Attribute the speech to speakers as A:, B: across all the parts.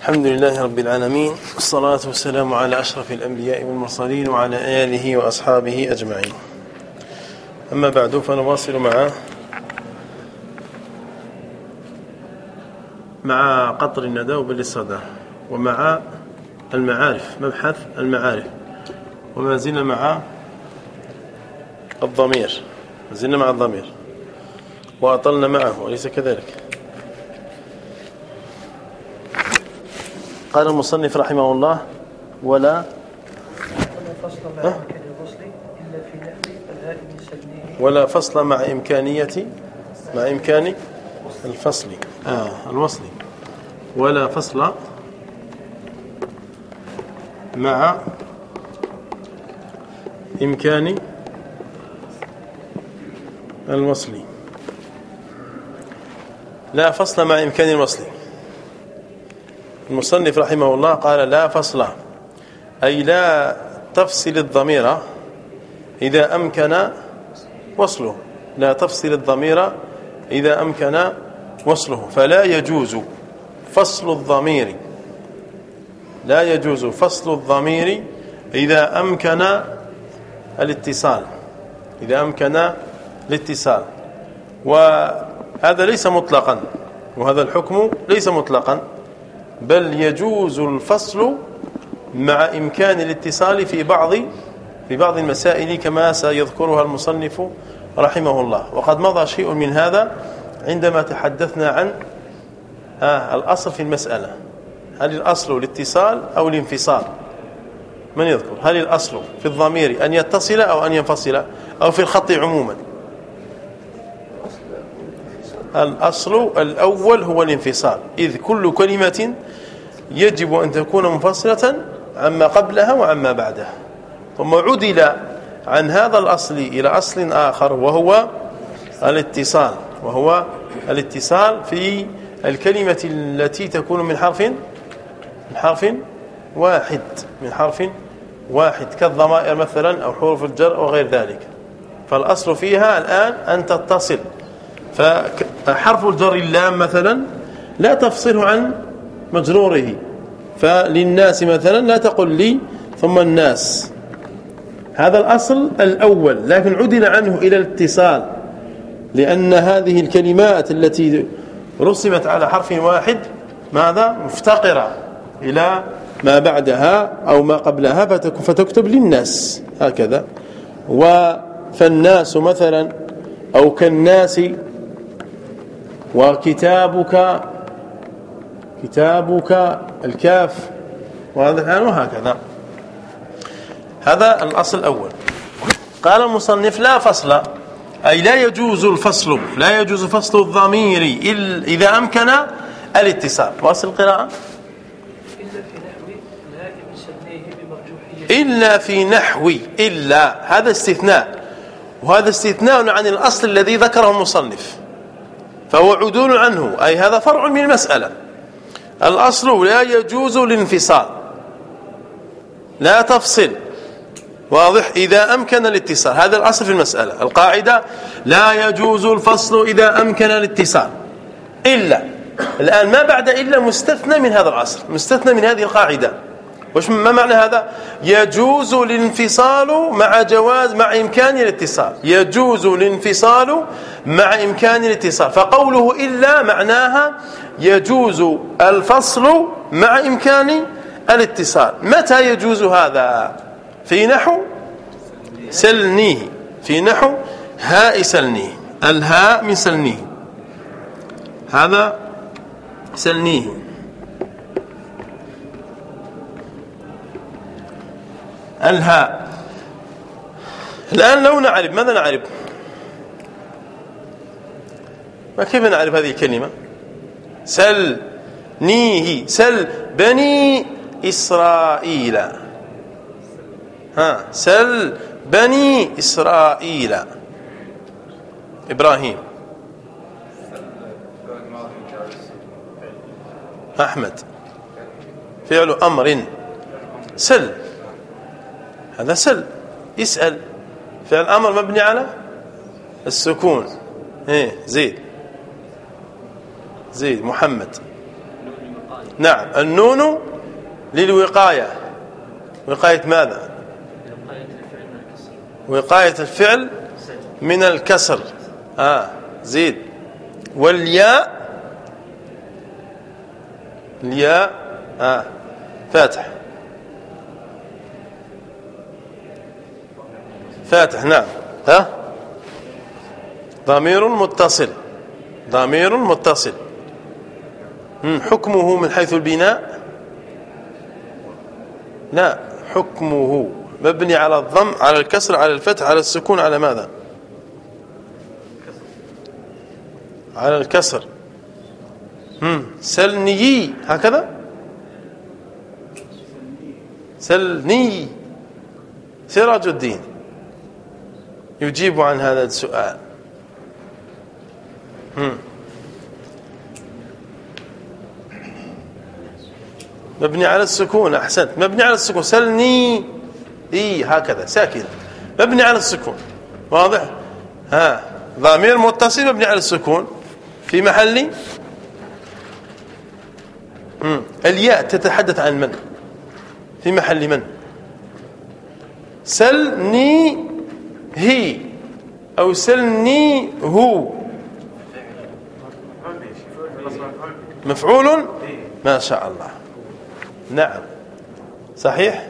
A: الحمد لله رب العالمين والصلاة والسلام على أشرف الأنبياء والمرسلين وعلى آله وأصحابه أجمعين. أما بعد فنواصل مع مع قطر الندى وبل الصدى ومع المعارف مبحث المعارف. وما زلنا مع الضمير. زلنا مع الضمير. وأطلنا معه أليس كذلك. قال المصنف رحمه الله ولا ولا فصل مع إمكانية مع إمكان الفصل. آه الوصل. ولا فصل مع إمكان الوصل. لا فصل مع إمكان الوصل. المصنف رحمه الله قال لا فصل أي لا تفصل الضمير إذا أمكن وصله لا تفصل الضمير إذا أمكن وصله فلا يجوز فصل الضمير لا يجوز فصل الضمير إذا أمكن الاتصال إذا أمكن الاتصال وهذا ليس مطلقا وهذا الحكم ليس مطلقا. بل يجوز الفصل مع إمكان الاتصال في بعض في بعض المسائل كما سيذكرها المصنف رحمه الله. وقد مضى شيء من هذا عندما تحدثنا عن آه الأصل في المسألة. هل الأصل الاتصال أو الانفصال؟ من يذكر؟ هل الأصل في الضمير أن يتصل أو أن ينفصل؟ أو في الخط عموما؟ الأصل الأول هو الانفصال. إذ كل كلمة يجب أن تكون منفصلة عما قبلها وعما بعدها. ثم عدل عن هذا الأصل إلى أصل آخر وهو الاتصال وهو الاتصال في الكلمة التي تكون من حرف من حرف واحد من حرف واحد كالضمائر مثلا أو حروف الجر أو غير ذلك. فالأصل فيها الآن أن تتصل. فحرف الجر اللام مثلا لا تفصله عن مجروره. فللناس مثلا لا تقل لي ثم الناس. هذا الأصل الأول لكن عدل عنه إلى الاتصال. لأن هذه الكلمات التي رسمت على حرف واحد ماذا؟ مفتقرة إلى ما بعدها أو ما قبلها فتكتب للناس هكذا. فالناس مثلا أو كالناس وكتابك كتابك الكاف. وهذا الآن وهكذا. هذا الأصل الأول. قال المصنف لا فصل. أي لا يجوز الفصل لا يجوز فصل الضمير إذا أمكن الاتصال. واصل القراءة؟ إلا في نحو إلا. هذا استثناء. وهذا استثناء عن الأصل الذي ذكره المصنف. فهو عدول عنه. أي هذا فرع من المسألة. الأصل لا يجوز الانفصال. لا تفصل. واضح؟ إذا أمكن الاتصال. هذا الأصل في المسألة. القاعدة لا يجوز الفصل إذا أمكن الاتصال. إلا الآن ما بعد إلا مستثنى من هذا الأصل. مستثنى من هذه القاعدة. وش ما معنى هذا؟ يجوز الانفصال مع جواز مع إمكان الاتصال. يجوز الانفصال مع إمكان الاتصال. فقوله إلا معناها يجوز الفصل مع إمكان الاتصال. متى يجوز هذا؟ في نحو سلنيه. في نحو هاء سلنيه. الهاء من سلنيه. هذا سلنيه. الهاء الآن لو نعرف ماذا نعرف؟ كيف نعرف هذه الكلمة؟ سل نيه سل بني إسرائيل. ها سل بني إسرائيل. إبراهيم. أحمد. فعل أمر. سل. هذا سل يسأل. فعل أمر مبني على السكون. إيه زيد. زيد محمد. نعم النون للوقاية. وقاية ماذا؟ وقاية الفعل من الكسر. آه زيد. والياء الياء آه فاتح. فاتح نعم. ها؟ ضمير متصل. ضمير متصل. حكمه من حيث البناء؟ لا حكمه. مبني على الضم على الكسر على الفتح على السكون على ماذا؟ على الكسر. سلني هكذا؟ سلني. سراج الدين. يجيب عن هذا السؤال. مبني على السكون أحسنت. مبني على السكون. سلني. إي هكذا. ساكن. مبني على السكون. واضح؟ ها. ضمير متصل مبني على السكون. في محل؟ الياء تتحدث عن من؟ في محل من؟ سلني هي أو سلني هو. مفعول؟ ما شاء الله. نعم. صحيح؟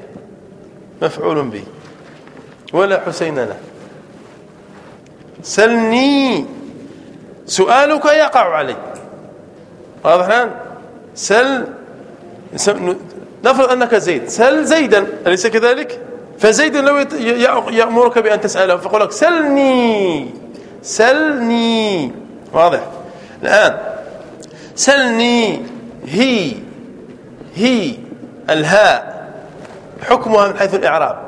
A: مفعول به. ولا حسين له. سلني. سؤالك يقع علي واضح الآن؟ سل نفرض أنك زيد. سل زيدا. أليس كذلك؟ فزيد لو يأمرك بأن تسأله فقول لك سلني سلني. واضح؟ الآن سلني هي هي الهاء حكمها من حيث الإعراب.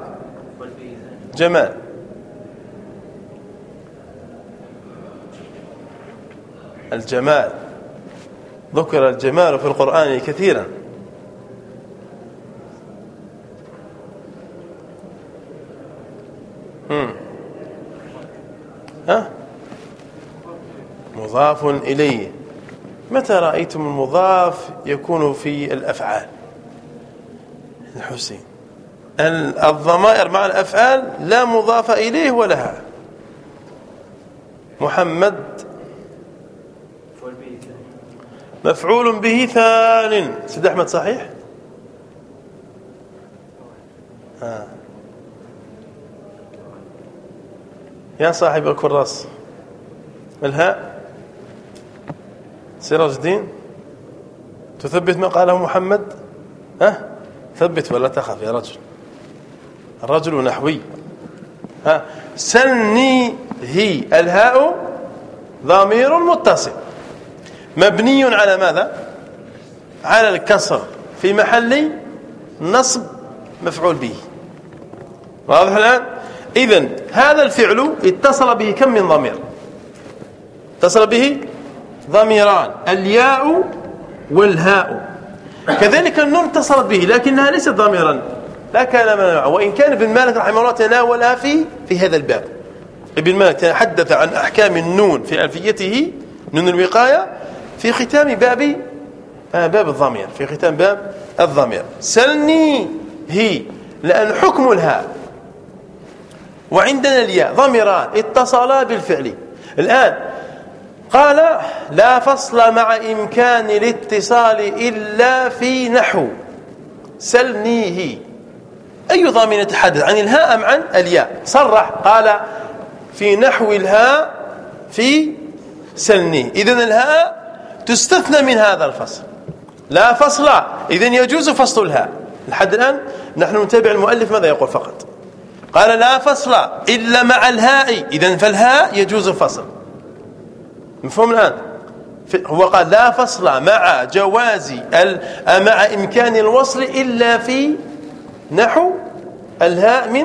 A: جمال. الجمال. ذكر الجمال في القرآن كثيرا. ها؟ مضاف إليه. متى رأيتم المضاف يكون في الأفعال؟ الحسين. الضمائر مع الأفعال لا مضاف إليه ولها محمد. مفعول به ثان. سيد أحمد صحيح؟ ها. يا صاحب الكراس الهاء. سراج الدين. تثبت ما قاله محمد؟ ها؟ ثبت ولا تخف يا رجل. الرجل نحوي. ها؟ سلني هي. الهاء ضمير متصل. مبني على ماذا؟ على الكسر في محل نصب مفعول به. واضح الآن؟ اذا هذا الفعل اتصل به كم من ضمير؟ اتصل به ضميران الياء والهاء. كذلك النون اتصلت به لكنها ليست ضميرا لا كلام معه وإن كان ابن مالك رحمه الله تناولها في في هذا الباب. ابن مالك تحدث عن أحكام النون في ألفيته نون الوقاية في ختام باب آه، باب الضمير في ختام باب الضمير. سلني هي لأن حكم الهاء وعندنا الياء ضميران اتصلا بالفعل. الآن قال لا فصل مع إمكان الاتصال إلا في نحو. سلنيه. أي ضامن يتحدث؟ عن الهاء أم عن الياء؟ صرح. قال في نحو الهاء في سلنيه. إذن الهاء تستثنى من هذا الفصل. لا فصل. إذن يجوز فصل الهاء. لحد الآن نحن نتابع المؤلف ماذا يقول فقط؟ قال لا فصل إلا مع الهاء. إذا فالهاء يجوز الفصل. مفهوم الآن؟ هو قال لا فصل مع جواز مع إمكان الوصل إلا في نحو الهاء من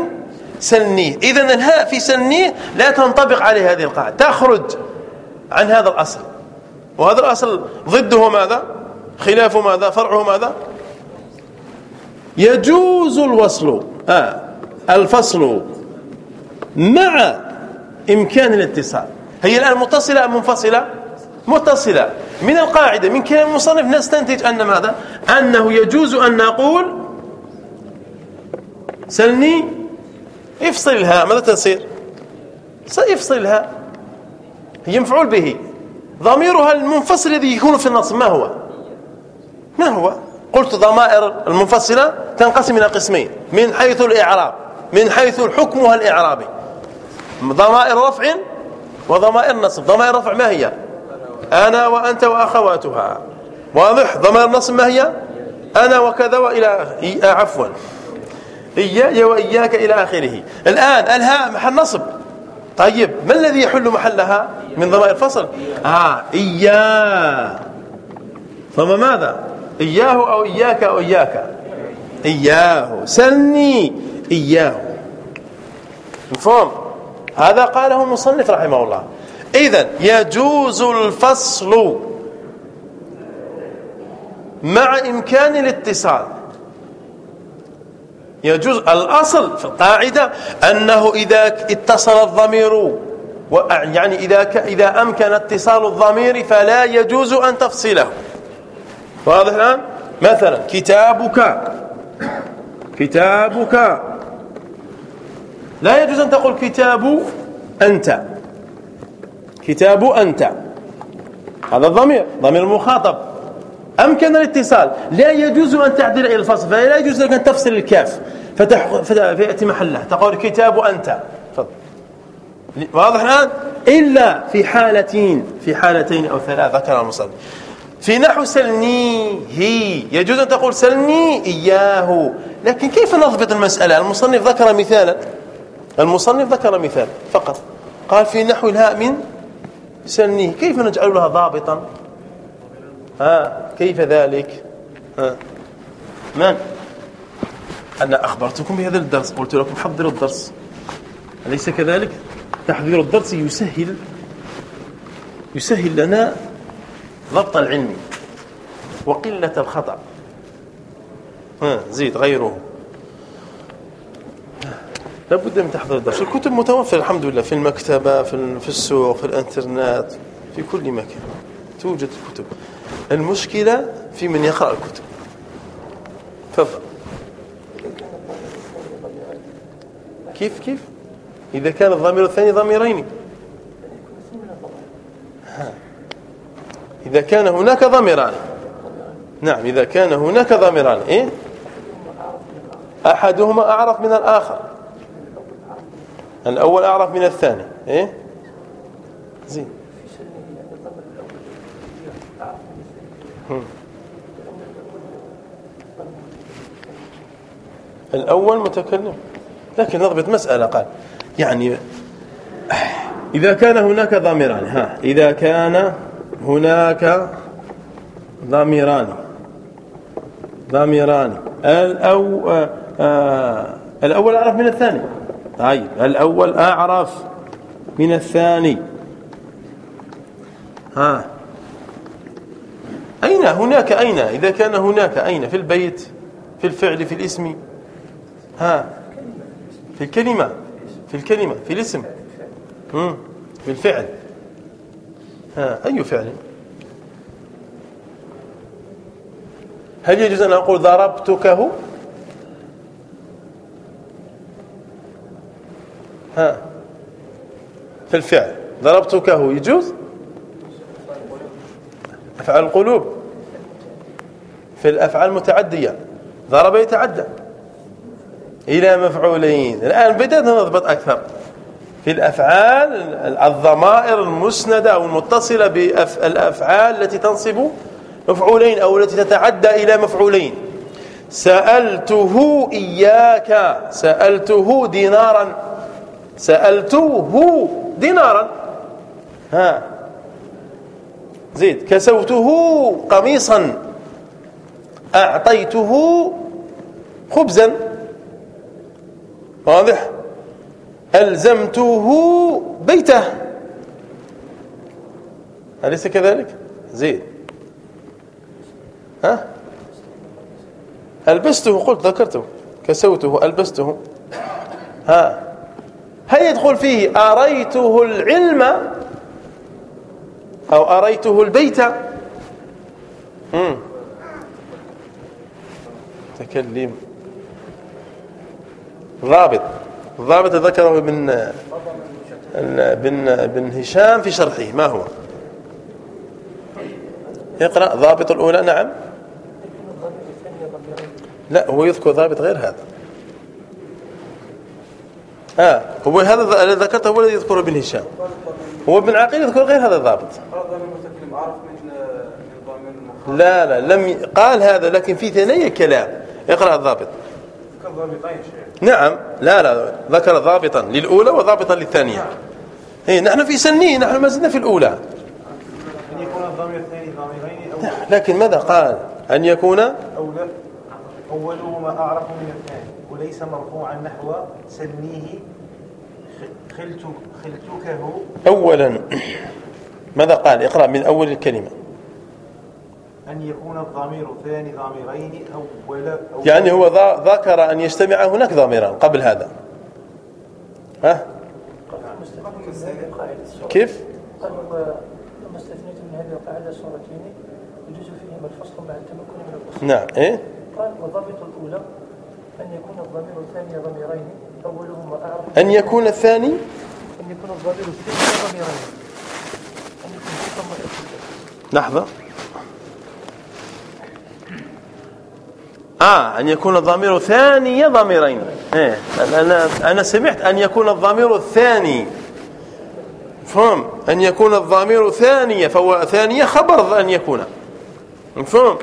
A: سنيه إذا الهاء في سنيه لا تنطبق عليه هذه القاعدة. تخرج عن هذا الأصل. وهذا الأصل ضده ماذا؟ خلاف ماذا؟ فرعه ماذا؟ يجوز الوصل. آه. الفصل مع إمكان الاتصال. هي الآن متصلة أم منفصلة؟ متصلة. من القاعدة من كلام المصنف نستنتج أن ماذا؟ أنه يجوز أن نقول سلني افصل الهاء ماذا تصير؟ سيفصل الهاء هي مفعول به. ضميرها المنفصل الذي يكون في النصب ما هو؟ ما هو؟ قلت ضمائر المنفصلة تنقسم إلى قسمين من حيث الإعراب. من حيث حكمها الإعرابي. ضمائر رفع وضمائر نصب. ضمائر رفع ما هي؟ أنا وأنت وأخواتها. واضح؟ ضمائر نصب ما هي؟ أنا وكذا وإلى عفوا. إياي وإياك إلى آخره. الآن الهاء محل نصب. طيب ما الذي يحل محلها من ضمائر الفصل آه إياه فما ماذا؟ إياه أو إياك أو إياك. إياه. سلني. إياه. مفهوم؟ هذا قاله المصنف رحمه الله. إذا يجوز الفصل مع إمكان الاتصال. يجوز الأصل في القاعدة أنه إذا اتصل الضمير يعني إذا إذا أمكن اتصال الضمير فلا يجوز أن تفصله. واضح الآن؟ مثلا كتابك. كتابك. لا يجوز أن تقول كتاب أنت. كتاب أنت. هذا الضمير ضمير المخاطب أمكن الاتصال. لا يجوز أن تعدل إلى الفصل فلا يجوز لك أن تفصل الكاف. فتح فيأتي محله تقول كتاب أنت. فضل. واضح الآن؟ إلا في حالتين في حالتين أو ثلاث ذكر المصنف. في نحو سلنيه. يجوز أن تقول سلني إياه. لكن كيف نضبط المسألة؟ المصنف ذكر مثالا. المصنف ذكر مثال فقط. قال في نحو الهاء من سلنيه كيف نجعل لها ضابطا؟ ها كيف ذلك؟ ها. من؟ أنا أخبرتكم بهذا الدرس قلت لكم حضروا الدرس. أليس كذلك؟ تحضير الدرس يسهل يسهل لنا ضبط العلم وقلة الخطأ. ها زيد غيره. لابد من تحضير الدرس الكتب متوفرة الحمد لله في المكتبة في السوق في الإنترنت في كل مكان. توجد الكتب. المشكلة في من يقرأ الكتب. تفضل. كيف كيف؟ إذا كان الضمير الثاني ضميرين. إذا كان هناك ضميران. نعم إذا كان هناك ضميران إيه؟ أحدهما أعرف من الآخر. الأول أعرف من الثاني. إيه؟ زين. الأول متكلم. لكن نضبط مسألة قال. يعني إذا كان هناك ضميران ها. إذا كان هناك ضميران. ضميران. الأو آه آه الأول أعرف من الثاني. طيب الأول أعرف من الثاني. ها. أين؟ هناك أين؟ إذا كان هناك أين؟ في البيت في الفعل في الاسم. ها. في الكلمة في الكلمة في الاسم. في الفعل. ها. أي فعل؟ هل يجوز أن أقول ضربتكه؟ ها. في الفعل. ضربتكه يجوز؟ أفعال القلوب. في الأفعال المتعدية. ضرب يتعدى. إلى مفعولين. الآن بدأنا نضبط أكثر. في الأفعال الضمائر المسندة أو المتصلة بالأفعال التي تنصب مفعولين أو التي تتعدى إلى مفعولين. سألته إياك. سألته دينارا. سألته دينارا. ها. زيد كسوته قميصا. أعطيته خبزا. واضح. ألزمته بيته. أليس كذلك؟ زيد. ها؟ ألبسته قلت ذكرته. كسوته ألبسته. ها. هل يدخل فيه أريته العلم أو أريته البيت؟ مم. متكلم ضابط. الضابط ذكره ابن ابن ابن هشام في شرحه. ما هو؟ اقرأ ضابط الأولى. نعم. لا هو يذكر ضابط غير هذا. آه هو هذا الذي ذكرته هو الذي يذكره ابن هشام. هو ابن عقيل يذكر غير هذا الضابط. لا لا لم قال هذا لكن في ثنية كلام. اقرأ الضابط. نعم. لا لا ذكر ضابطا للأولى وضابطا للثانية. إيه نحن في سنين نحن ما زلنا في الأولى.
B: أو
A: لكن ماذا قال؟ أن يكون
B: أولهما أعرف من الثاني. وليس مرفوعا نحو سنيه خلت خلتكه.
A: أولا ماذا قال؟ اقرأ من أول الكلمة.
B: أن يكون الضمير ثاني ضميرين أول, أول.
A: يعني هو ذكر أن يجتمع هناك ضميران قبل هذا. ها؟ كيف؟
C: من هذه القاعدة صورتين يجوز فيهما الفصل مع التمكن من الوصف
A: نعم إيه؟
C: قال وضابط الأولى أن يكون الضمير الثاني ضميرين أولهما أعرف.
A: أن يكون الثاني؟
C: أن يكون الضمير الثاني ضميرين. أن يكون
A: لحظة. آه أن يكون الضمير ثاني ضميرين. إيه أنا أنا سمعت أن يكون الضمير الثاني. فهم أن يكون الضمير ثانية فهو ثانية خبر أن يكون. مفهوم؟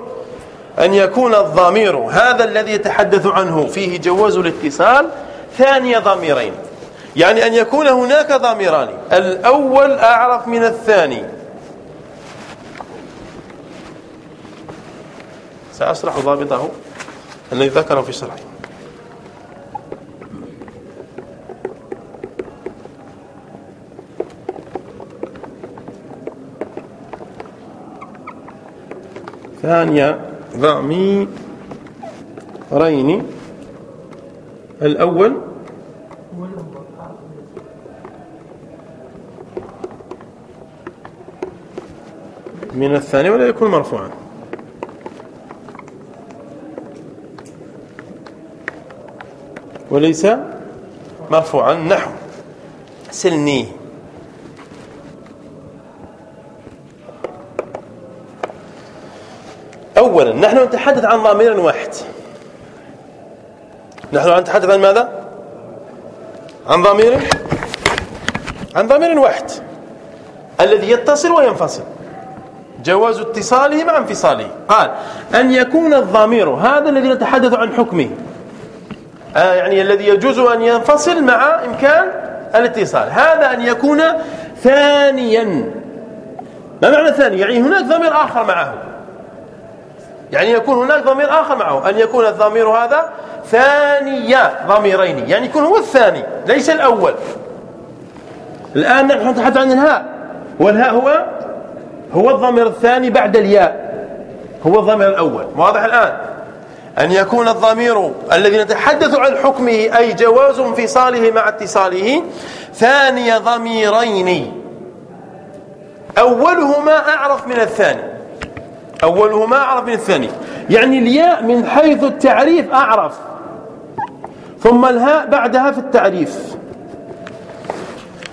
A: أن يكون الضمير هذا الذي يتحدث عنه فيه جواز الاتصال ثاني ضميرين. يعني أن يكون هناك ضميران. الأول أعرف من الثاني. سأشرح ضابطه. الذي ذكره في شرحه. ثانية ضميرين الأول من الثاني ولا يكون مرفوعا؟ وليس مرفوعا. نحو. سلني. أولا نحن نتحدث عن ضمير واحد. نحن نتحدث عن ماذا؟ عن ضمير؟ عن ضمير واحد الذي يتصل وينفصل. جواز اتصاله مع انفصاله. قال أن يكون الضمير هذا الذي نتحدث عن حكمه. آه يعني الذي يجوز أن ينفصل مع إمكان الاتصال. هذا أن يكون ثانيا. ما معنى ثاني؟ يعني هناك ضمير آخر معه. يعني يكون هناك ضمير آخر معه. أن يكون الضمير هذا ثاني ضميرين. يعني يكون هو الثاني ليس الأول. الآن نحن نتحدث عن الهاء. والهاء هو هو الضمير الثاني بعد الياء. هو الضمير الأول. واضح الآن؟ أن يكون الضمير الذي نتحدث عن حكمه أي جواز انفصاله مع اتصاله ثاني ضميرين. أولهما أعرف من الثاني. أولهما أعرف من الثاني. يعني الياء من حيث التعريف أعرف. ثم الهاء بعدها في التعريف.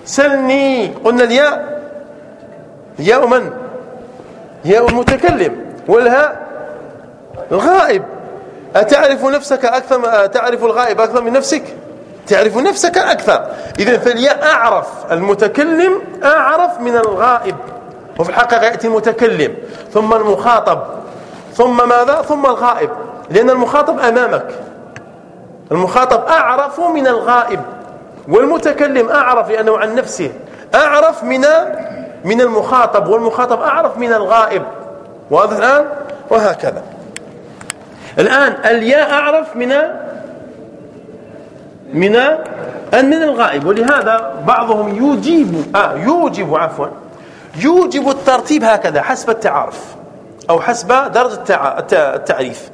A: سلني. قلنا الياء. ياء من؟ ياء المتكلم. والهاء الغائب. أتعرف نفسك أكثر تعرف الغائب أكثر من نفسك؟ تعرف نفسك أكثر. إذا فالياء أعرف. المتكلم أعرف من الغائب. وفي الحقيقة يأتي المتكلم ثم المخاطب ثم ماذا؟ ثم الغائب. لأن المخاطب أمامك. المخاطب أعرف من الغائب والمتكلم أعرف لأنه عن نفسه. أعرف من من المخاطب والمخاطب أعرف من الغائب. واضح الآن؟ وهكذا. الآن الياء أعرف من من من الغائب. ولهذا بعضهم يجيب آه يوجب عفوا يوجب الترتيب هكذا حسب التعارف أو حسب درجة التعريف.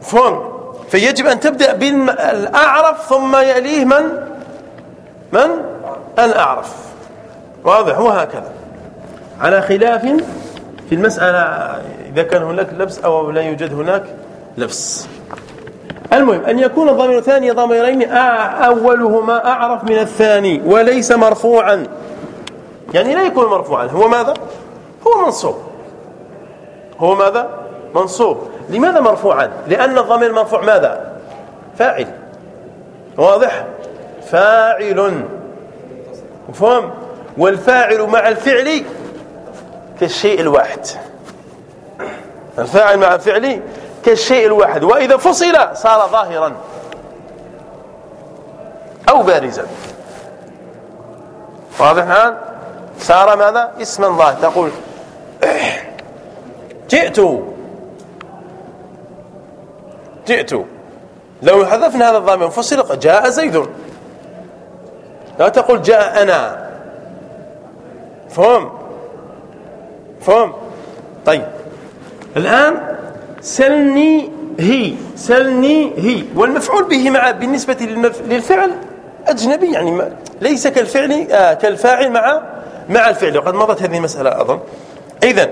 A: فهم فيجب أن تبدأ بالأعرف ثم يليه من؟ من؟ الأعرف. واضح؟ وهكذا على خلاف في المسألة إذا كان هناك لبس أو لا يوجد هناك لبس. المهم أن يكون الضمير الثاني ضميرين أولهما أعرف من الثاني وليس مرفوعا. يعني لا يكون مرفوعا. هو ماذا؟ هو منصوب. هو ماذا؟ منصوب. لماذا مرفوعا؟ لأن الضمير مرفوع ماذا؟ فاعل. واضح؟ فاعل. مفهوم؟ والفاعل مع الفعل كالشيء الواحد. الفاعل مع الفعل كالشيء الواحد. وإذا فصل صار ظاهرا أو بارزا. واضح الآن؟ صار ماذا؟ اسما ظاهر تقول جئت. جئت. لو حذفنا هذا الضامن فصل جاء زيد. لا تقول جاء أنا. فهم. فهم. طيب. الآن سلني هي. سلني هي. والمفعول به مع بالنسبة للفعل أجنبي يعني ليس كالفعل آه كالفاعل مع مع الفعل. وقد مضت هذه المسألة أظن إذا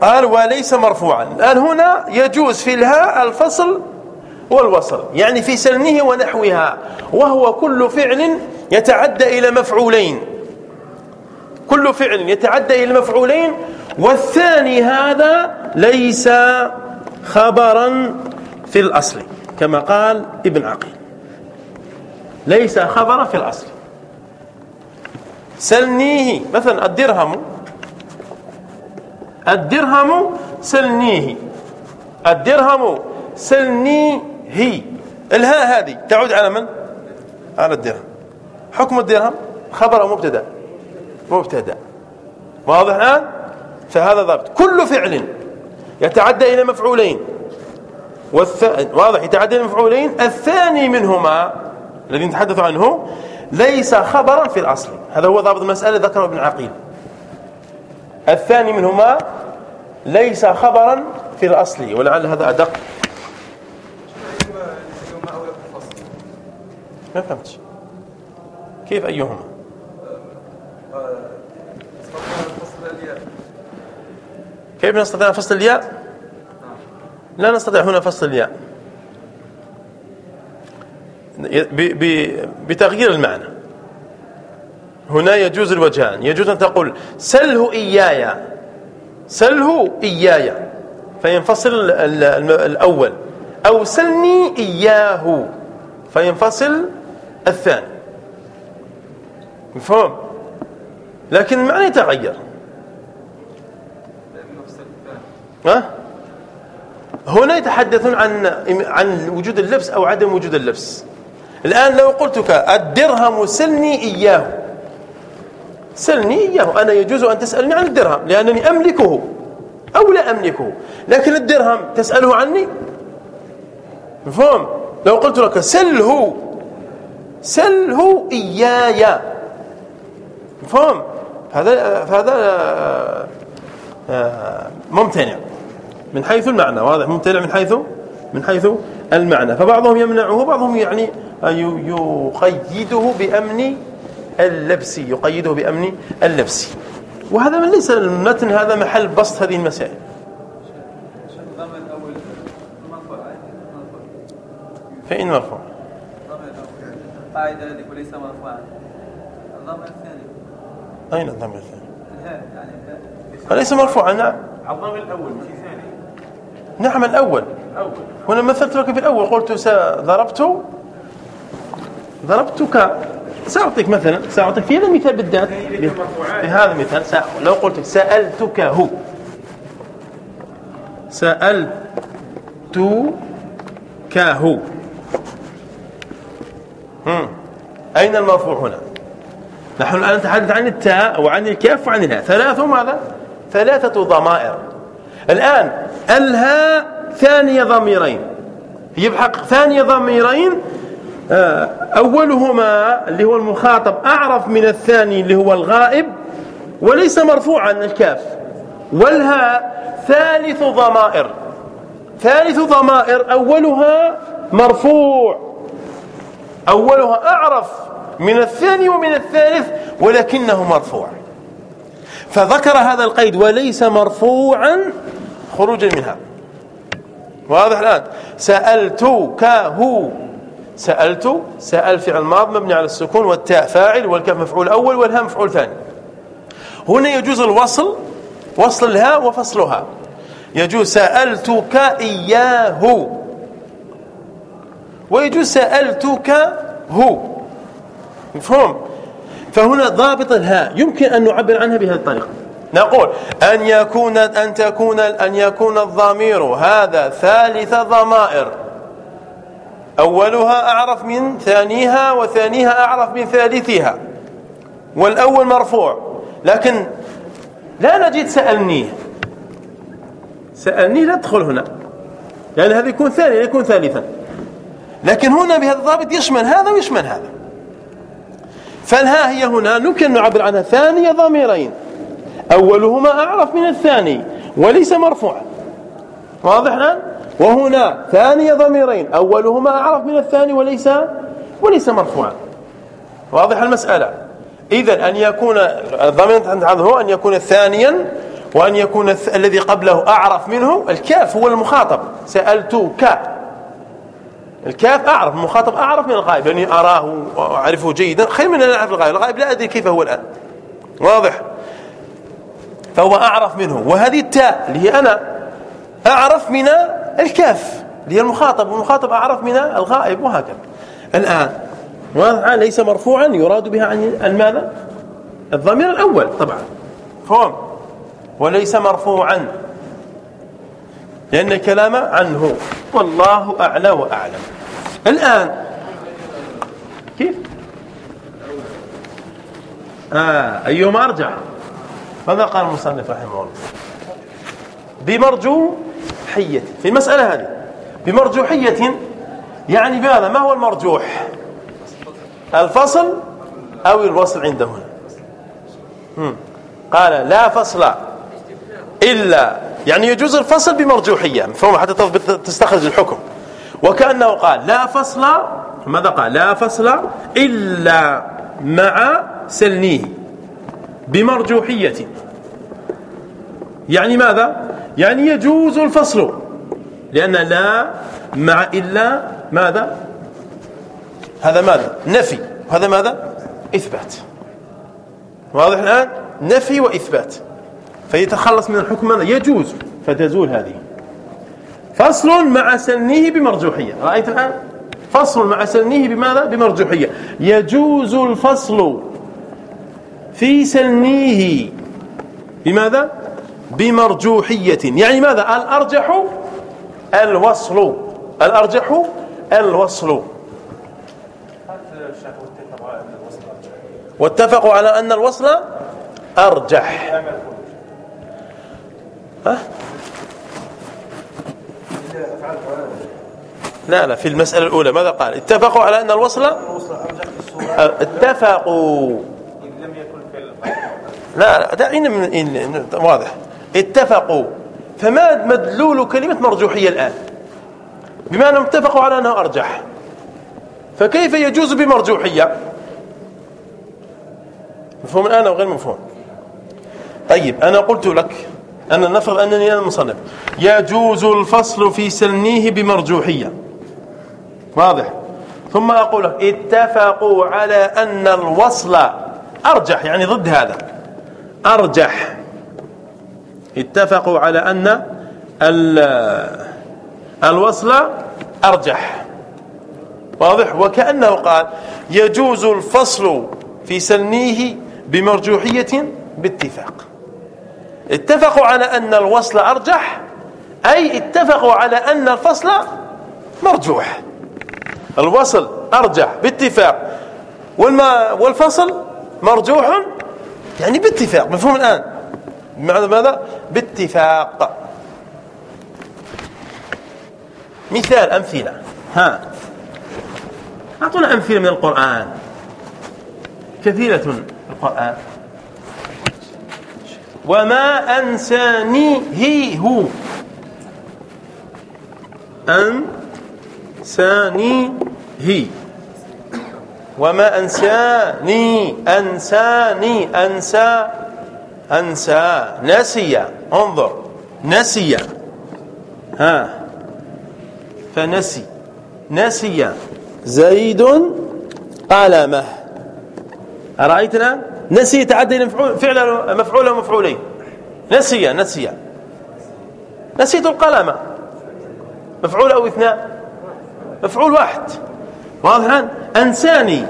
A: قال وليس مرفوعا. الآن هنا يجوز في الهاء الفصل والوصل يعني في سلنه ونحوها وهو كل فعل يتعدى إلى مفعولين. كل فعل يتعدى إلى مفعولين والثاني هذا ليس خبرا في الأصل كما قال ابن عقيل. ليس خبرا في الأصل. سلنيه. مثلا الدرهم. الدرهم سلنيه. الدرهم سلنيه. الهاء هذه تعود على من؟ على الدرهم. حكم الدرهم؟ خبر أو مبتدا. مبتدا. واضح الآن؟ فهذا ضابط. كل فعل يتعدى إلى مفعولين. والث... واضح يتعدى إلى مفعولين. الثاني منهما الذي نتحدث عنه ليس خبرا في الأصل. هذا هو ضابط المسألة ذكره ابن عقيل. الثاني منهما ليس خبرا في الأصل ولعل هذا أدق. ما فهمت كيف أيهما؟ كيف نستطيع فصل الياء؟ لا نستطيع هنا فصل الياء. بتغيير المعنى. هنا يجوز الوجهان. يجوز أن تقول سله إياي سله إياي فينفصل الأول. أو سلني إياه. فينفصل الثاني. مفهوم؟ لكن المعنى يتغير. ها؟ هنا يتحدثون عن عن وجود اللبس أو عدم وجود اللبس. الآن لو قلتك الدرهم سلني إياه. سلني إياه. أنا يجوز أن تسألني عن الدرهم لأنني أملكه أو لا أملكه. لكن الدرهم تسأله عني؟ مفهوم؟ لو قلت لك سله سله إياي. مفهوم؟ هذا هذا آه، ممتنع. من حيث المعنى واضح؟ ممتنع من حيث من حيث المعنى. فبعضهم يمنعه وبعضهم يعني يقيده بأمن اللبس يقيده بأمن اللبس. وهذا من ليس المتن هذا محل بسط هذه المسائل. فإن مرفوع. قاعدة الذي وليس مرفوعا. الضمير الثاني. أين الضمير الثاني؟ يعني أليس مرفوعا نعم. الضمير الأول نعم الأول. هنا مثلت لك في الأول قلت ضربت ضربتك. سأعطيك مثلا سأعطيك في هذا المثال بالذات في هذا المثال لو قلت سألتكه. سألتكه. أين المرفوع هنا؟ نحن الآن نتحدث عن التاء وعن الكاف وعن الهاء. ثلاث ماذا؟ ثلاثة ضمائر. الآن الهاء ثاني ضميرين. يبحق ثاني ضميرين آه، أولهما اللي هو المخاطب أعرف من الثاني اللي هو الغائب وليس مرفوعا الكاف. والهاء ثالث ضمائر. ثالث ضمائر أولها مرفوع. أولها أعرف من الثاني ومن الثالث ولكنه مرفوع. فذكر هذا القيد وليس مرفوعا خروجا منها. واضح الآن. سألتك هو. سألت سأل فعل ماض مبني على السكون والتاء فاعل والكاف مفعول أول والهاء مفعول ثاني. هنا يجوز الوصل وصل الهاء وفصلها. يجوز سألتك إياه. ويجوز سألتك هو. مفهوم؟ فهنا ضابط الهاء يمكن أن نعبر عنها بهذه الطريقة. نقول أن يكون أن تكون أن يكون الضمير هذا ثالث ضمائر. أولها أعرف من ثانيها وثانيها أعرف من ثالثها. والأول مرفوع. لكن لا نجد سألني. سألني لا تدخل هنا. لأن هذا يكون ثاني يكون ثالثا. لكن هنا بهذا الضابط يشمل هذا ويشمل هذا. فالها هي هنا يمكن نعبر عنها. ثانية ضميرين. أولهما أعرف من الثاني وليس مرفوعا. واضح الآن؟ وهنا ثانية ضميرين. أولهما أعرف من الثاني وليس وليس مرفوعا. واضح المسألة؟ إذا أن يكون عند هو أن يكون ثانيا وأن يكون الذي قبله أعرف منه. الكاف هو المخاطب. سألتك الكاف أعرف المخاطب أعرف من الغائب يعني أراه وأعرفه جيدا خير من أن أعرف الغائب الغائب لا أدري كيف هو الآن. واضح؟ فهو أعرف منه. وهذه التاء اللي هي أنا أعرف من الكاف اللي هي المخاطب والمخاطب أعرف من الغائب وهكذا. الآن واضح ليس مرفوعا يراد بها عن ماذا الضمير الأول طبعا. فهم؟ وليس مرفوعا. لأن الكلام عنه. والله أعلى وأعلم. الآن كيف؟ آه أيهما أرجع؟ ماذا قال المصنف رحمه الله؟ بمرجوحية في المسألة هذه بمرجوحية يعني بهذا ما هو المرجوح؟ الفصل أو الوصل عنده هنا قال لا فصل إلا يعني يجوز الفصل بمرجوحية مفهوم؟ حتى تستخرج الحكم. وكأنه قال لا فصل ماذا قال؟ لا فصل إلا مع سلنيه بمرجوحية يعني ماذا؟ يعني يجوز الفصل. لأن لا مع إلا ماذا؟ هذا ماذا؟ نفي. وهذا ماذا؟ إثبات. واضح الآن؟ نفي وإثبات. فيتخلص من الحكم يجوز فتزول هذه. فصل مع سنيه بمرجوحية. رأيت الآن؟ فصل مع سنيه بماذا؟ بمرجوحية. يجوز الفصل في سنيه بماذا؟ بمرجوحية. يعني ماذا؟ الأرجح الوصل. الأرجح الوصل. واتفقوا على أن الوصل أرجح. ها؟ لا لا في المسألة الأولى. ماذا قال؟ اتفقوا على أن الوصل اتفقوا. لا لا دعينا من واضح. اتفقوا. فما مدلول كلمة مرجوحية الآن؟ بما أنهم اتفقوا على أنه أرجح. فكيف يجوز بمرجوحية؟ مفهوم الآن أو غير مفهوم؟ طيب أنا قلت لك أنا نفرض أنني أنا المصنف. يجوز الفصل في سلنيه بمرجوحية. واضح. ثم أقول اتفقوا على أن الوصل أرجح يعني ضد هذا. أرجح. اتفقوا على أن الوصل أرجح. واضح؟ وكأنه قال يجوز الفصل في سلنيه بمرجوحية باتفاق اتفقوا على أن الوصل أرجح أي اتفقوا على أن الفصل مرجوح. الوصل أرجح باتفاق. والفصل مرجوح يعني باتفاق. مفهوم الآن؟ بمعنى ماذا؟ باتفاق. مثال أمثلة. ها. أعطونا أمثلة من القرآن. كثيرة القرآن. وما أنساني هي هو أنساني هي. وما أنساني أنساني أنسى أنسى نسي. انظر. نسي. ها. فنسي. نسي. زيد قلمه. أرأيت الآن؟ نسي يتعدى إلى مفعول فعل مفعول ومفعولين. نسي نسي نسيت القلم. مفعول أو اثنان مفعول واحد. واضح الآن؟ أنساني.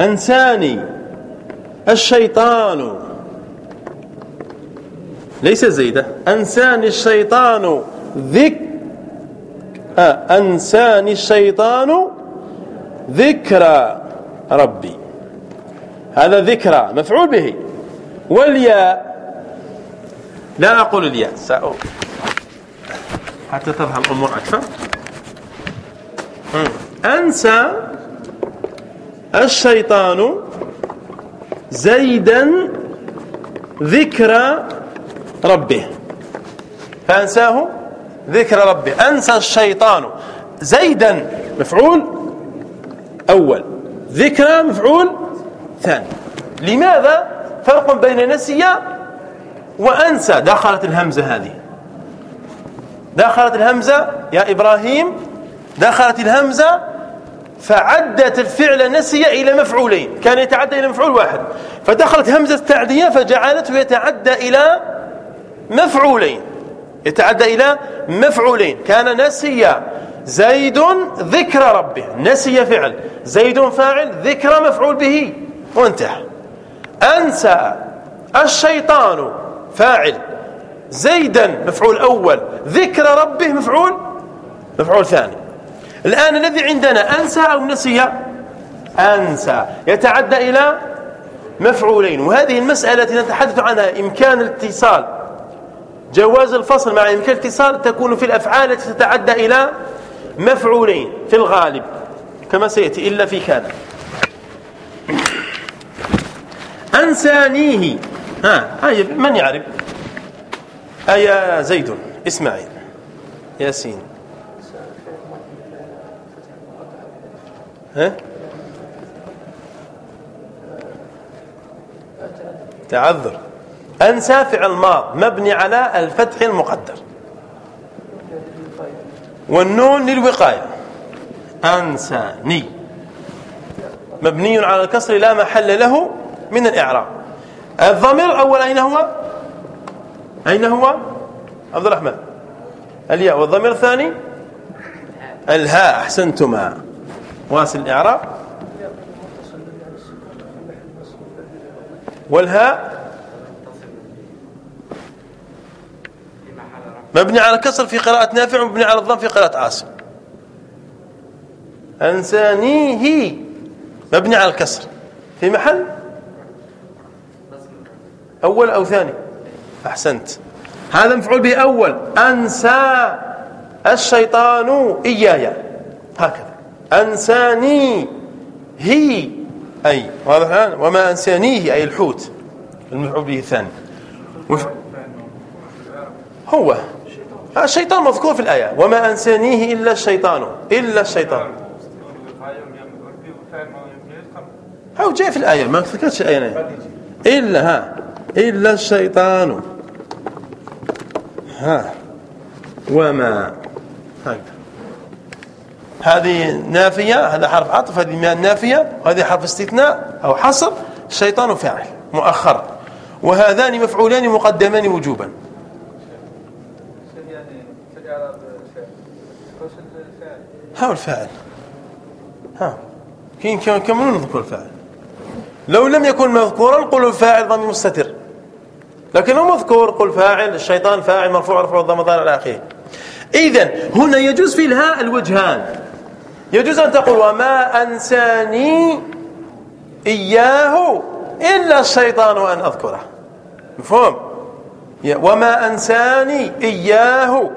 A: أنساني. الشيطان. ليس زيدة أنساني الشيطان. ذك آه أنساني الشيطان. ذكرى ربي. هذا ذكرى مفعول به. والياء لا أقول الياء سأقول حتى تفهم الأمور أكثر. أنسى الشيطان زيدا ذكر ربه. فأنساه ذكر ربه. أنسى الشيطان زيدا مفعول أول. ذكرى مفعول ثاني لماذا؟ فرق بين نسي وأنسى. دخلت الهمزة هذه. دخلت الهمزة يا إبراهيم. دخلت الهمزة فعدت الفعل نسي إلى مفعولين. كان يتعدى إلى مفعول واحد. فدخلت همزة التعدية فجعلته يتعدى إلى مفعولين. يتعدى إلى مفعولين. كان نسي زيد ذكر ربه. نسي فعل. زيد فاعل ذكر مفعول به. وانتهى. أنسى الشيطان. فاعل. زيدا مفعول أول. ذكر ربه مفعول؟ مفعول ثاني. الآن الذي عندنا أنسى أو نسي؟ أنسى. يتعدى إلى مفعولين. وهذه المسألة التي نتحدث عنها إمكان الاتصال. جواز الفصل مع إمكان الاتصال تكون في الأفعال التي تتعدى إلى مفعولين في الغالب كما سيأتي إلا في كان. أنسانيه. ها هاي من يعرف؟ أيا زيد إسماعيل ياسين. ها؟ تعذر. أنسى فعل ماض مبني على الفتح المقدر. والنون للوقاية. أنساني. مبني على الكسر لا محل له. من الإعراب. الضمير الأول أين هو؟ أين هو؟ عبد الرحمن. الياء والضمير الثاني؟ الهاء. أحسنتما. واصل الإعراب. والهاء؟ مبني على الكسر في قراءة نافع ومبني على الضم في قراءة عاصم. أنسانيه. مبني على الكسر. في محل؟ أول أو ثاني؟ أحسنت. هذا مفعول به أول. أنسى الشيطان إياي. هكذا. أنساني هي أي. واضح الآن؟ وما أنسانيه أي الحوت. المفعول به الثاني. هو. الشيطان مذكور في الآية. وما أنسانيه إلا الشيطان. إلا الشيطان. هو جاء في الآية ما ذكرتش الآية. إلا ها. إلا الشيطان. ها. وما. هكذا. هذه نافية هذا حرف عطف هذه نافية وهذه حرف استثناء أو حصر الشيطان فاعل مؤخر. وهذان مفعولان مقدمان وجوبا. ها الفاعل. ها. كين كم نذكر الفاعل؟ لو لم يكن مذكورا قل الفاعل ضمير مستتر. لكنه مذكور قل فاعل الشيطان فاعل مرفوع رفع الضمضان على آخره. اذا هنا يجوز في الهاء الوجهان. يجوز أن تقول وما أنساني إياه إلا الشيطان أن أذكره. مفهوم؟ وما أنساني إياه.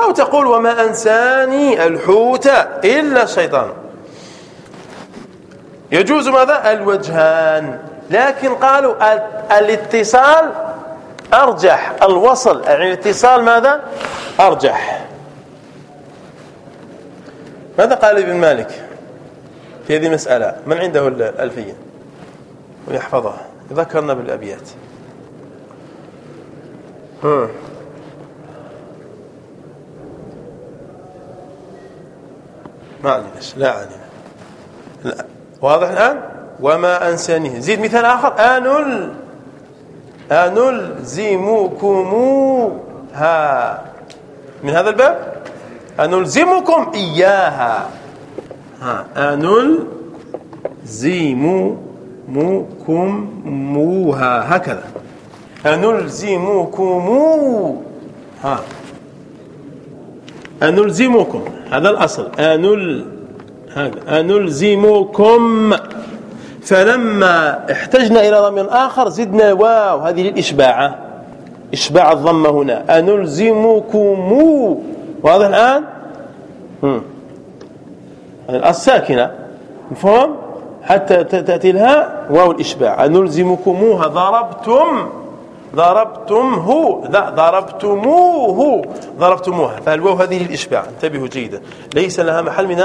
A: أو تقول وما أنساني الحوت إلا الشيطان. يجوز ماذا؟ الوجهان. لكن قالوا الاتصال أرجح الوصل يعني الاتصال ماذا؟ أرجح. ماذا قال ابن مالك في هذه المسألة؟ من عنده الألفية؟ ويحفظها. ذكرنا بالأبيات. ما عليناش لا علينا لا. واضح الآن؟ وما أنسانيه. زيد مثال آخر. أنل. أنلزمكموها. من هذا الباب؟ أنلزمكم إياها. ها أنلزمكموها. هكذا. أنلزمكم ها. أنلزمكم. هذا الأصل. أنل هذا. أنلزمكم. فلما احتجنا إلى ضمير آخر زدنا واو هذه للإشباع إشباع الضمة هنا. أنلزمكم. واضح الآن؟ الساكنة مفهوم؟ حتى تأتي لها واو الإشباع. أنلزمكموها ضربتم. ضربتمه لا ضربتموه ضربتموها فالواو هذه الإشباع انتبهوا جيدا. ليس لها محل من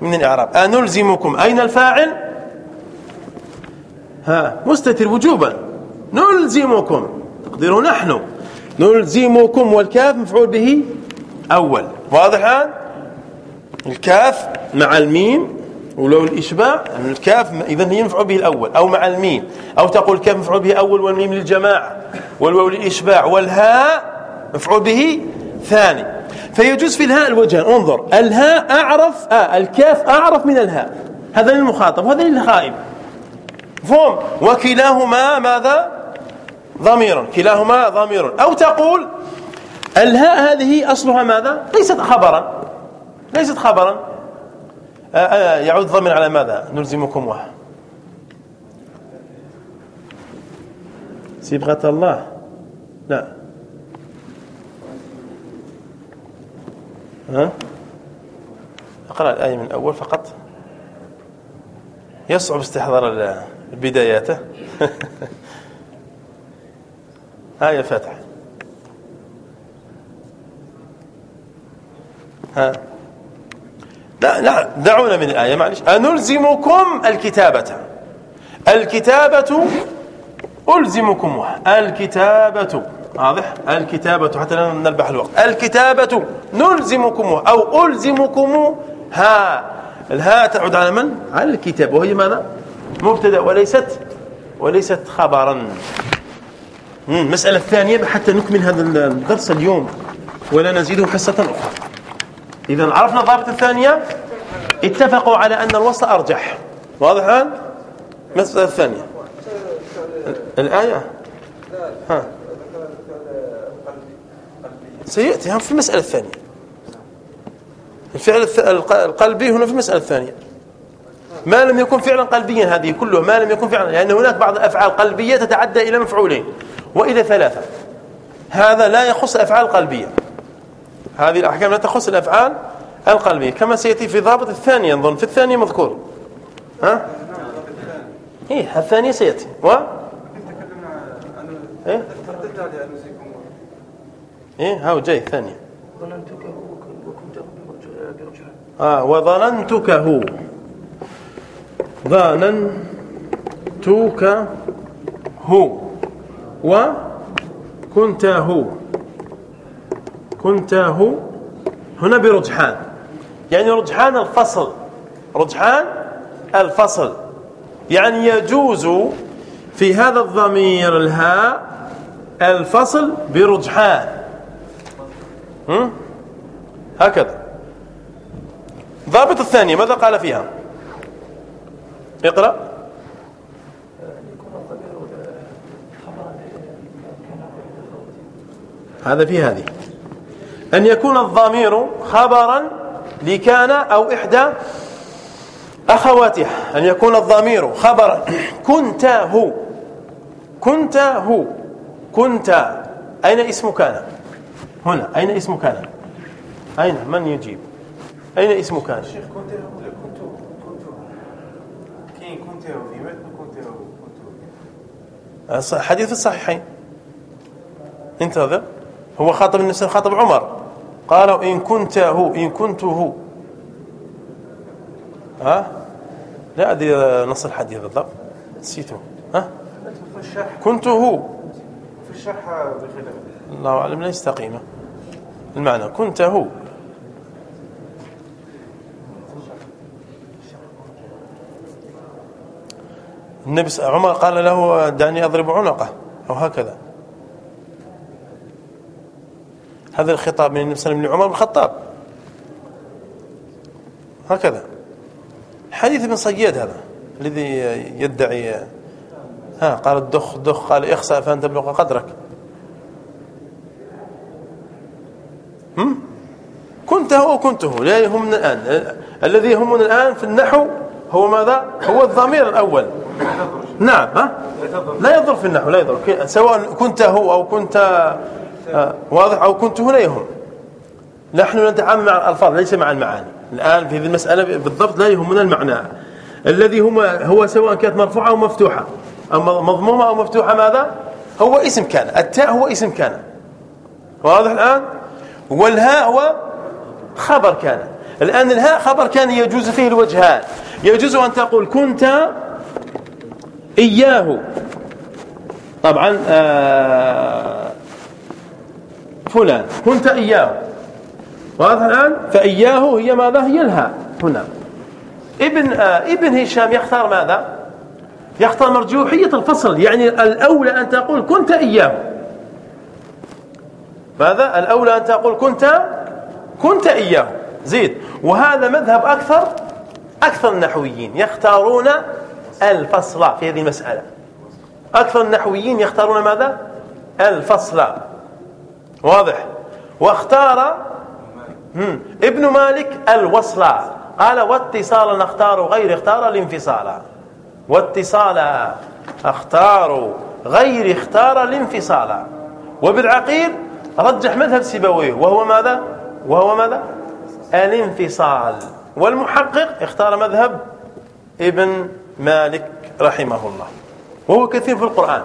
A: من الإعراب. أنلزمكم. أين الفاعل؟ ها مستتر وجوبا. نلزمكم. تقديره نحن. نلزمكم والكاف مفعول به؟ أول. واضح الآن الكاف مع الميم ولو الإشباع الكاف إذا هي مفعول به الأول أو مع الميم. أو تقول الكاف مفعول به أول والميم للجماعة والواو للإشباع والهاء مفعول به ثاني. فيجوز في الهاء الوجهان انظر. الهاء أعرف آه الكاف أعرف من الهاء. هذا للمخاطب وهذا للخائب. فهم. وكلاهما ماذا؟ ضمير. كلاهما ضمير. أو تقول الهاء هذه أصلها ماذا؟ ليست خبرا. ليست خبرا. آه، آه، يعود ضمن على ماذا؟ نلزمكم وها صبغة الله. لا. ها؟ اقرأ الآية من الأول فقط. يصعب استحضار البدايات آية فاتح ها. لا لا دعونا من الآية معلش. أنلزمكم الكتابة. الكتابة ألزمكمها الكتابة واضح؟ الكتابة حتى لا نلبح الوقت. الكتابة نلزمكمها أو ألزمكمها الهاء تعود على من؟ على الكتاب وهي ماذا؟ مبتدا وليست وليست خبرا. المسألة الثانية حتى نكمل هذا الدرس اليوم ولا نزيده حصة أخرى. إذا عرفنا الضابط الثانية؟ اتفقوا على أن الوصل أرجح. واضح الآن؟ المسألة الثانية الآية؟ ها. سيأتي في المسألة الثانية. الفعل القلبي هنا في المسألة الثانية. ما لم يكن فعلا قلبيا هذه كله ما لم يكن فعلا لأن هناك بعض الأفعال القلبية تتعدى إلى مفعولين. وإلى ثلاثة هذا لا يخص الأفعال القلبية هذه الأحكام لا تخص الأفعال القلبية كما سيأتي في ضابط الثانية نظن في الثانية مذكور. ها؟ إيه الثانية سيأتي. و؟ إيه؟ إيه؟ هاو جاي الثانية آه وظننتك هو. ظننتك هو وكنت هو. كنت هو. هنا برجحان. يعني رجحان الفصل. رجحان الفصل. يعني يجوز في هذا الضمير الهاء الفصل برجحان. هكذا. ضابط الثانية ماذا قال فيها؟ اقرأ. هذا في هذه. أن يكون الضمير خبرا لكان أو إحدى أخواتها. أن يكون الضمير خبرا. كنت هو. كنت هو. كنت. أين اسم كان؟ هنا. أين اسم كان؟ أين؟ من يجيب؟ أين اسم كان؟
B: شيخ كنت هو كنت كنت كين كنت هو في متن كنت هو كنت
A: حديث الصحيحين انتظر. هو خاطب النبي خاطب عمر. قالوا إن كنت هو إن كنت هو. ها؟ لا أدري نص الحديث بالضبط. نسيته. ها؟ كنت هو.
B: في الشرح بخلاف.
A: الله أعلم لا يستقيم المعنى كنت هو. النبي عمر قال له دعني أضرب عنقه. أو هكذا. هذا الخطاب من النبي صلى الله عليه وسلم لعمر بن الخطاب. هكذا. حديث ابن صياد هذا الذي يدعي. ها قال الدخ دخ قال اخسأ فأن تبلغ قدرك. هم؟ كنته أو كنته لا يهمنا الآن. الذي يهمنا الآن في النحو هو ماذا؟ هو الضمير الأول. نعم ها؟ لا يضر في النحو لا يضر. سواء كنته أو كنت آه، واضح أو كنته لا يهم. نحن نتعامل مع الألفاظ ليس مع المعاني. الآن في هذه المسألة بالضبط لا يهمنا المعنى. الذي هو هو سواء كانت مرفوعة أو مفتوحة. أو مضمومة أو مفتوحة ماذا؟ هو اسم كان. التاء هو اسم كان. واضح الآن؟ والهاء هو خبر كان. الآن الهاء خبر كان يجوز فيه الوجهان. يجوز أن تقول كنت إياه. طبعا آه فلان. كنت إياه. واضح الآن؟ فإياه هي ماذا؟ هي الهاء هنا. ابن آه ابن هشام يختار ماذا؟ يختار مرجوحية الفصل يعني الأولى أن تقول كنت إياه. ماذا؟ الأولى أن تقول كنت كنت إياه. زيد. وهذا مذهب أكثر أكثر النحويين يختارون الفصل في هذه المسألة. أكثر النحويين يختارون ماذا؟ الفصل. واضح. واختار ابن مالك الوصل. قال واتصالا نختار غير اختار الانفصال. واتصالا أختار غير اختار الانفصال. وبالعقيل رجح مذهب سيبويه وهو ماذا؟ وهو ماذا؟ الانفصال. والمحقق اختار مذهب ابن مالك رحمه الله وهو كثير في القرآن.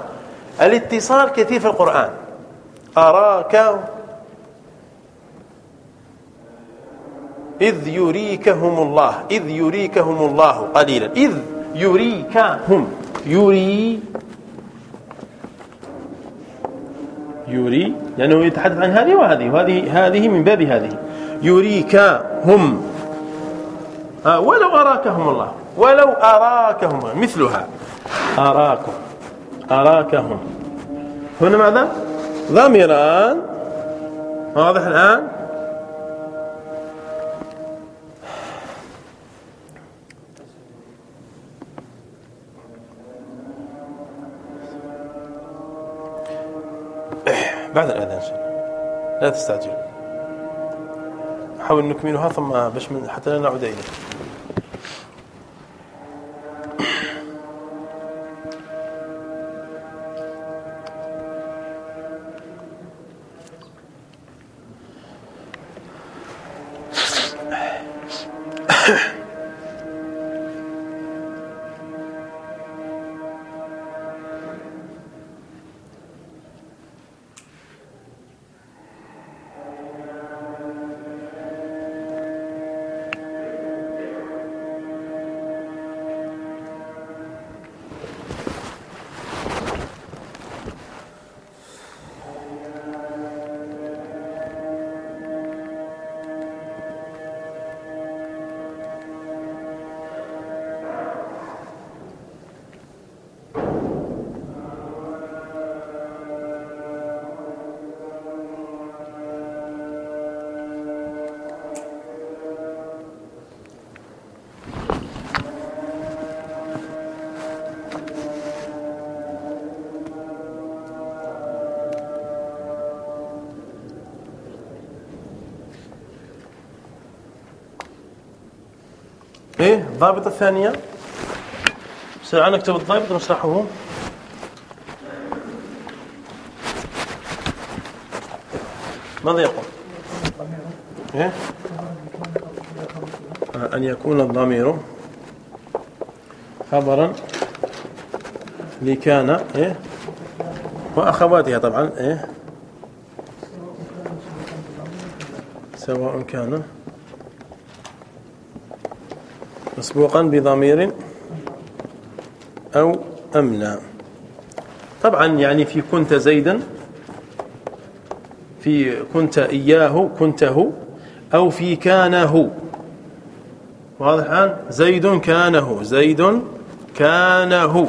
A: الاتصال كثير في القرآن. أراك إذ يريكهم الله إذ يريكهم الله قليلا. إذ يريكهم يري يري لأنه يتحدث عن هذه وهذه وهذه هذه من باب هذه. يريكهم. آه ولو أراكهم الله. ولو أراكهم مثلها. أراكم. أراكهم. هنا ماذا؟ ضميران واضح الآن؟ بعد الأذان شاء لا تستعجل. نحاول نكملها ثم باش حتى لا نعود إليه إيه الضابط الثانية سرعان نكتب الضابط نشرحه ماذا يقول إيه؟ أن يكون الضمير خبرا لكان إيه؟ وأخواتها طبعا إيه؟ سواء كان مسبوقا بضمير أو أمنا. طبعا يعني في كنت زيدا في كنت إياه كنته أو في كانه. واضح الآن؟ زيد كانه زيد كانه.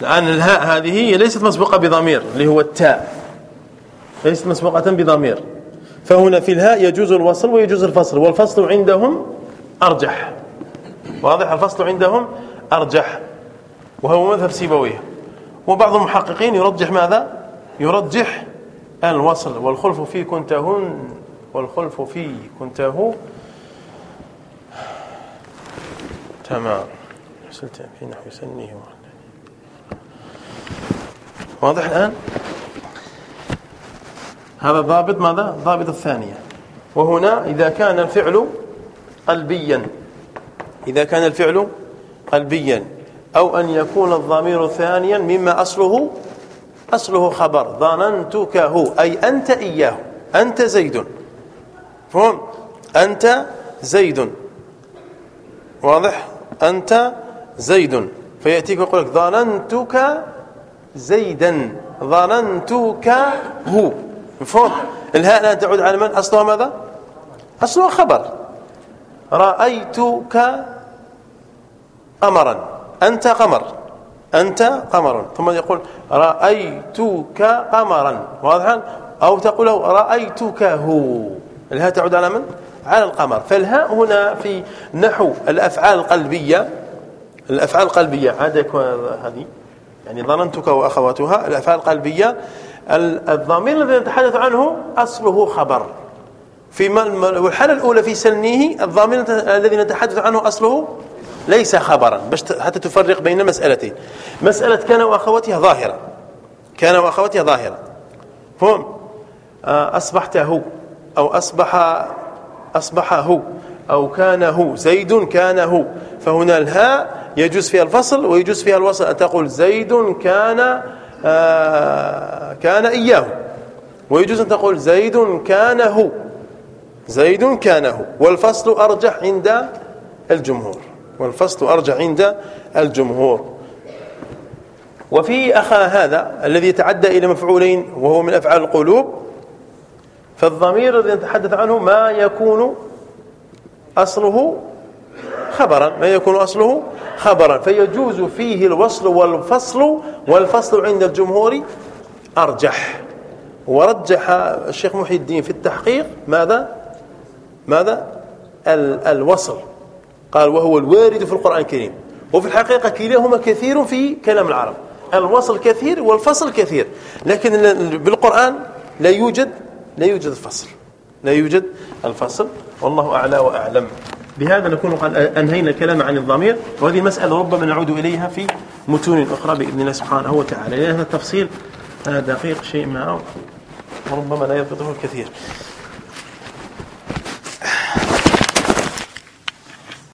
A: الآن الهاء هذه هي ليست مسبوقة بضمير اللي هو التاء. ليست مسبوقة بضمير. فهنا في الهاء يجوز الوصل ويجوز الفصل والفصل عندهم أرجح. واضح الفصل عندهم أرجح وهو مذهب سيبويه. وبعض المحققين يرجح ماذا؟ يرجح الوصل والخلف في كنتهن والخلف في كنته. تمام. حسنت في نحو سنه واضح الآن؟ هذا ضابط ماذا؟ ضابط الثانية. وهنا إذا كان الفعل قلبيا. إذا كان الفعل قلبيا أو أن يكون الضمير ثانيا مما أصله أصله خبر. ظننتك هو أي أنت إياه. أنت زيد. فهم؟ أنت زيد. واضح؟ أنت زيد. فيأتيك يقول لك ظننتك زيدا. ظننتك هو. مفهوم؟ الهاء لا تعود على من؟ أصلها ماذا؟ أصلها خبر. رأيتك قمرا. أنت قمر. أنت قمر. ثم يقول رأيتك قمرا. واضحا؟ أو تقول له رأيتك هو الهاء تعود على من؟ على القمر. فالهاء هنا في نحو الأفعال القلبية. الأفعال القلبية. هذه. يعني ظننتك وأخواتها. الأفعال القلبية. الضمير الذي نتحدث عنه أصله خبر. في والحالة الأولى في سنيه الضمير الذي نتحدث عنه أصله ليس خبرا باش حتى تفرق بين مسألتين مسألة كان وأخواتها ظاهرة. كان وأخواتها ظاهرة. فهم؟ آه، أصبحت هو أو أصبح أصبح هو أو كان هو زيد كان هو فهنا الهاء يجوز فيها الفصل ويجوز فيها الوصل. أن تقول زيد كان آه كان إياه. ويجوز أن تقول زيد كان هو زيد كان هو. والفصل أرجح عند الجمهور. والفصل أرجح عند الجمهور. وفي أخا هذا الذي يتعدى إلى مفعولين وهو من أفعال القلوب فالضمير الذي نتحدث عنه ما يكون أصله خبرا. ما يكون أصله خبرا. فيجوز فيه الوصل والفصل والفصل عند الجمهور أرجح. ورجح الشيخ محي الدين في التحقيق ماذا؟ ماذا؟ الوصل. قال وهو الوارد في القرآن الكريم. وفي الحقيقة كلاهما كثير في كلام العرب. الوصل كثير والفصل كثير. لكن بالقرآن لا يوجد لا يوجد الفصل. لا يوجد الفصل. والله أعلى وأعلم. بهذا نكون قد أنهينا الكلام عن الضمير. وهذه المسألة ربما نعود إليها في متون أخرى بإذن الله سبحانه وتعالى. لأن هذا التفصيل دقيق شيء ما وربما لا يضبطه الكثير.